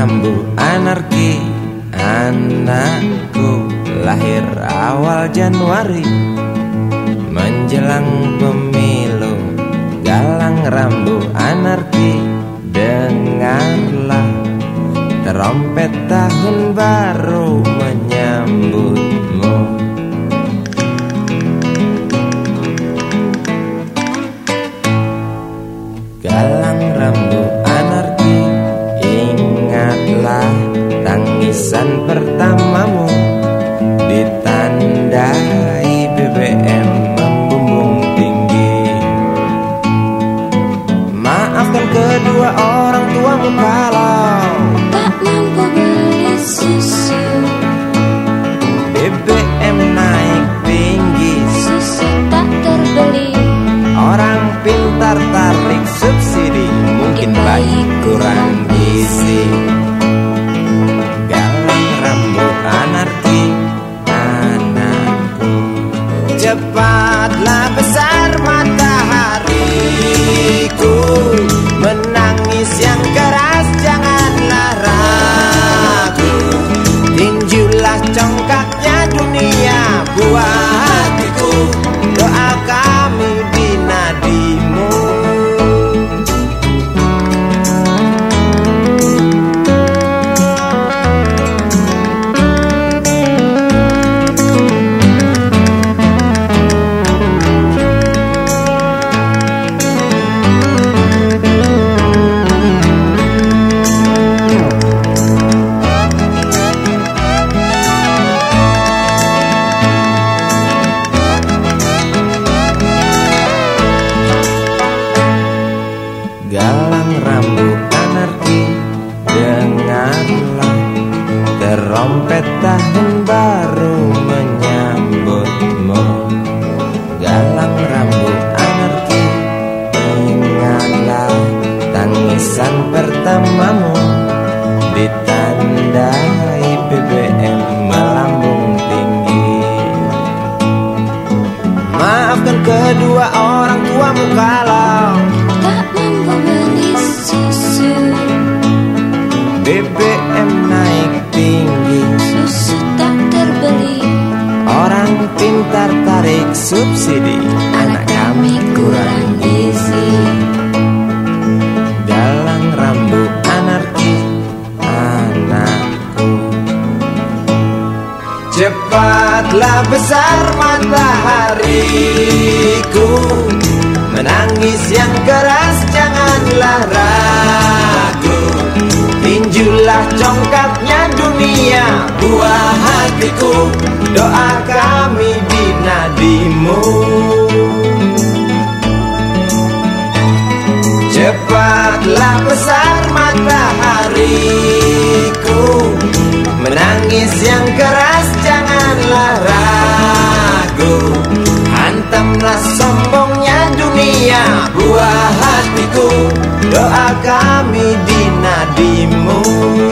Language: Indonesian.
Rambu anarki Anakku. Lahir awal Januari. Menjelang pemilu Galang rambu anarki. Dengarlah terompet tahun baru menyambutmu. Galang pertamamu Ditandai BBM membumbung tinggi. Maafkan kedua orang tuamu kalau Tak mampu beli susu BBM naik tinggi. Susu tak terbeli. Orang pintar tarik Cepatlah Galang rambut anarki Dengarlah Terompet tahun baru menyambutmu Galang rambut anarki Ingatlah Tangisan pertamamu Ditandai BBM melambung tinggi. Maafkan kedua orang tuamu kalau susu BBM naik tinggi. Susu tak terbeli. Orang pintar tarik subsidi. Anak kami kurang gizi. Galang rambut anarki Anakku. Cepatlah besar matahariku. Menangis yang keras Tinjulah congkaknya dunia. Buah hatiku Doa kami di nadimu. Cepatlah besar matahariku. Menangis yang keras janganlah ragu. Hantamlah sombongnya dunia. Buah hatiku Doa kami di nadimu